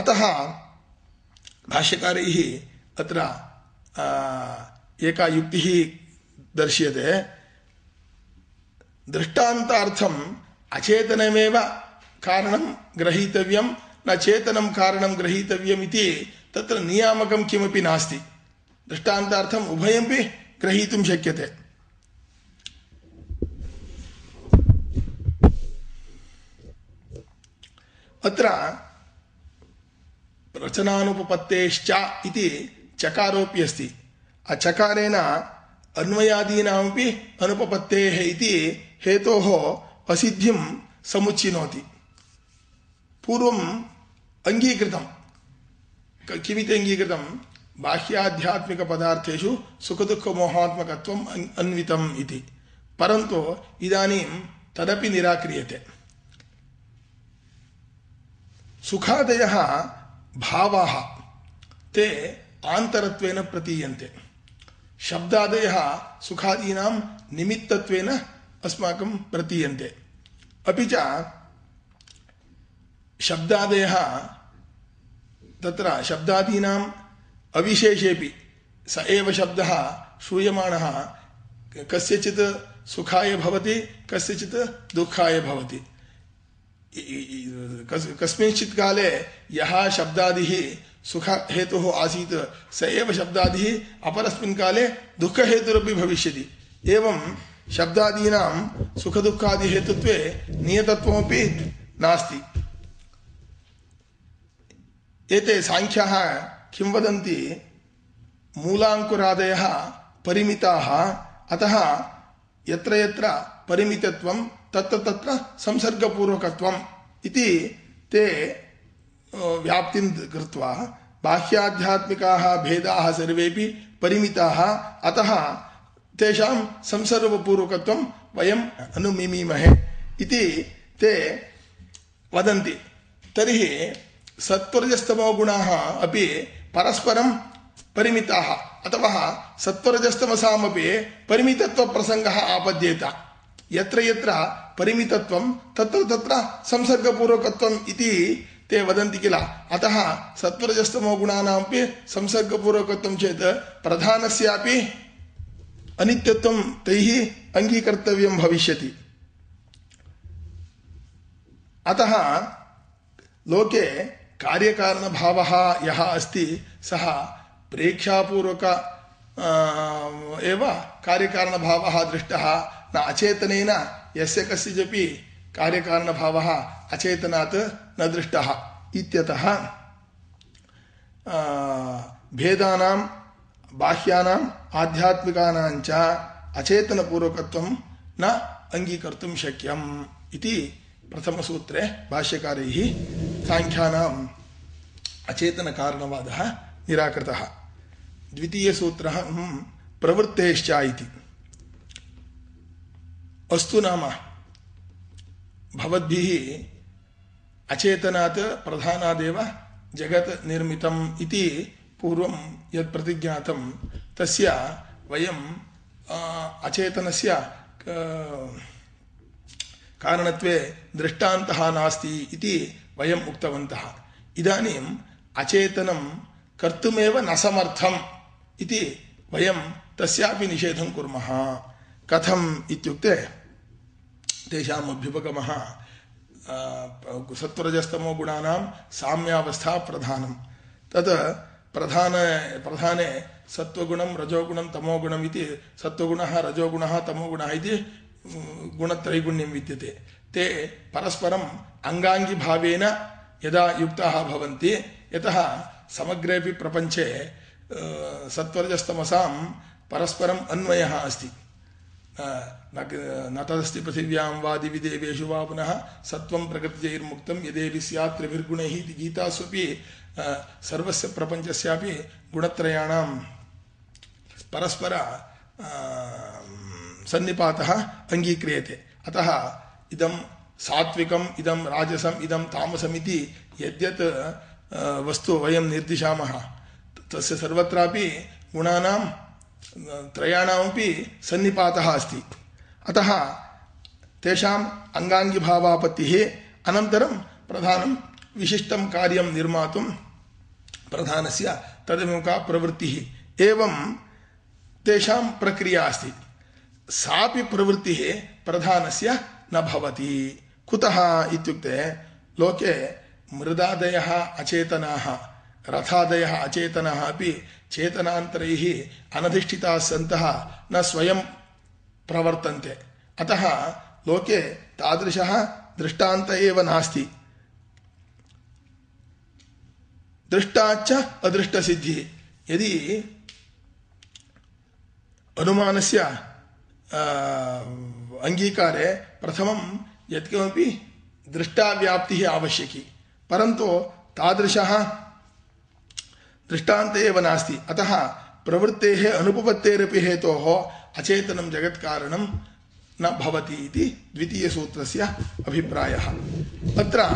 अतः भाष्यकारैः अत्र एका युक्तिः दर्श्यते। दृष्टान्तार्थम् अचेतनमेव कारणं ग्रहीतव्यं, न चेतनं कारणं ग्रहीतव्यम् इति तत्र नियामकं किमपि नास्ति। दृष्टान्तार्थम् उभयमपि ग्रहीतुं शक्यते। अत्र रचनानुपपत्तेश्च इति चकारोपि अस्ति अचकारेण अन्वयादीनामपि अनुपपत्तेः इति हेतोः असिद्धिं समुच्चिनोति। पूर्वम् अङ्गीकृतं। किमिति अङ्गीकृतं? बाह्याध्यात्मिकपदार्थेषु सुखदुःखमोहात्मकत्वम् अन्वितम् इति। परन्तु इदानीं तदपि निराक्रियते। सुखादयः भावाः, ते आन्तरत्वेन प्रतीयन्ते। शब्दादयः सुखादीनां निमित्तत्वेन अस्माकं प्रतीयन्ते। अपि च शब्दादयः तत्र शब्दादीनाम् अविशेषेपि स एव शब्दः श्रूयमाणः, कस्यचित् सुखाय भवति, कस्यचित् दुःखाय भवति। कस्मिंश्चित् काले यः शब्दादिः सुख हेतुः आसीत्, स एव शब्दादिः अपरस्मिन् काले दुःखहेतुरपि भविष्यति। एवं शब्दादीनां सुखदुःखादिहेतुत्वे नियतत्वमपि नास्ति। एते साङ्ख्याः किं वदन्ति? मूलाङ्कुरादयः परिमिताः, अतः यत्र यत्र परिमितत्वं तत्र तत्र संसर्गपूर्वकत्वम् इति ते व्याप्तिं कृत्वा बाह्याध्यात्मिकाः भेदाः सर्वेपि परिमिताः। अतः तेषां संसर्गपूर्वकत्वं वयम् अनुमिमीमहे इति ते वदन्ति। तर्हि सत्वरजस्तमोगुणाः अपि परस्परं परिमिताः। अथवा सत्वरजस्तमसामपि परिमितत्वप्रसङ्गः आपद्येत। यत्र यत्र परिमितत्वं, तत्र तत्र संसर्गपूर्वकत्वम् इति ते वदन्ति किल। अतः सत्वरजस्तमो गुणानामपि संसर्गपूर्वकत्वं चेत् प्रधानस्यापि अनित्यत्वं तैः अङ्गीकर्तव्यं भविष्यति। अतः लोके कार्यकारणभावः यः अस्ति, सः प्रेक्षापूर्वक एव कार्यकारणभावः दृष्टः न अचेतनेन यस्य कस्यचिदपि कार्यकारणभावः अचेतनात् न दृष्टः इत्यतः भेदानां बाह्यानाम् आध्यात्मिकानां च अचेतनपूर्वकत्वं न अङ्गीकर्तुं शक्यम् इति प्रथमसूत्रे भाष्यकारैः साङ्ख्यानाम् अचेतनकारणवादः निराकृतः द्वितीयसूत्रः प्रवृत्तेश्च इति अस्तु नाम भवद्भिः अचेतनात् प्रधानादेव जगत् निर्मितम् इति पूर्वं यत् प्रतिज्ञातं तस्य वयं अचेतनस्य कारणत्वे दृष्टान्तः नास्ति इति वयम् उक्तवन्तः इदानीम् अचेतनं कर्तुमेव न समर्थम् इति वयं तस्यापि निषेधं कुर्मः कथम् इत्युक्ते तेषाम् अभ्युपगमः सत्वरजस्तमो गुणानां साम्यावस्था प्रधानं तत् प्रधान प्रधाने सत्वगुणं रजोगुणं तमोगुणम् इति सत्वगुणः रजोगुणः तमोगुणः इति गुणत्रैगुण्यं विद्यते ते परस्परम् अङ्गाङ्गिभावेन यदा युक्ताः भवन्ति यतः समग्रेपि प्रपञ्चे सत्वरजस्तमसां परस्परम् अन्वयः अस्ति न तदस्ति पृथिव्यां वा दिविदेवेषु वा पुनः सत्त्वं प्रकृतिजैर्मुक्तं यदेवि स्यात् त्रिभिर्गुणैः इति गीतास्वपि सर्वस्य प्रपञ्चस्यापि गुणत्रयाणां परस्पर सन्निपातः अङ्गीक्रियते अतः इदं सात्विकम् इदं राजसम् इदं तामसमिति यद्यत् वस्तु वयं निर्दिशामः तस्य सर्वत्रापि गुणानां, त्रयाणामपि सन्निपातः अस्ति। अतः तेषाम् अङ्गाङ्गिभावापत्तिः अनन्तरं प्रधानं विशिष्टं कार्यं निर्मातुं प्रधानस्य तदभिमुखा प्रवृत्तिः एवं तेषां प्रक्रिया अस्ति। सापि प्रवृत्तिः प्रधानस्य न भवति। कुतः इत्युक्ते लोके मृदादयः अचेतनाः ರಥಾದಯ ಅಚೇತನ ಅಪಿ ಚೇತನಾಂತರೈ ಅನಧಿಷ್ಠಿತಾ ಸಂತಹ ನ ಸ್ವಯಂ ಪ್ರವರ್ತಂತೆ. ಅತಃ ಲೋಕೆ ತಾದೃಶ ದೃಷ್ಟಾಂತ ಏವ ನಾಸ್ತಿ. ದೃಷ್ಟಾಚ್ಚ ಅದೃಷ್ಟಸಿದ್ಧಿ. ಯದಿ ಅನುಮಾನಸ್ಯ ಅಂಗೀಕಾರೆ ಪ್ರಥಮಂ ಯತ್ಕಿಮಪಿ ದೃಷ್ಟಾವ್ಯಾಪ್ತಿ ಅವಶ್ಯಕಿ. ಪರಂತು ತಾದೃಶಃ दृष्टांत एव नास्ति। अतः प्रवृत्तेः अनुपपत्तेरपि हेतोः अचेतनं जगत्कारणं न भवति इति द्वितीयसूत्रस्य अभिप्रायः। अत्र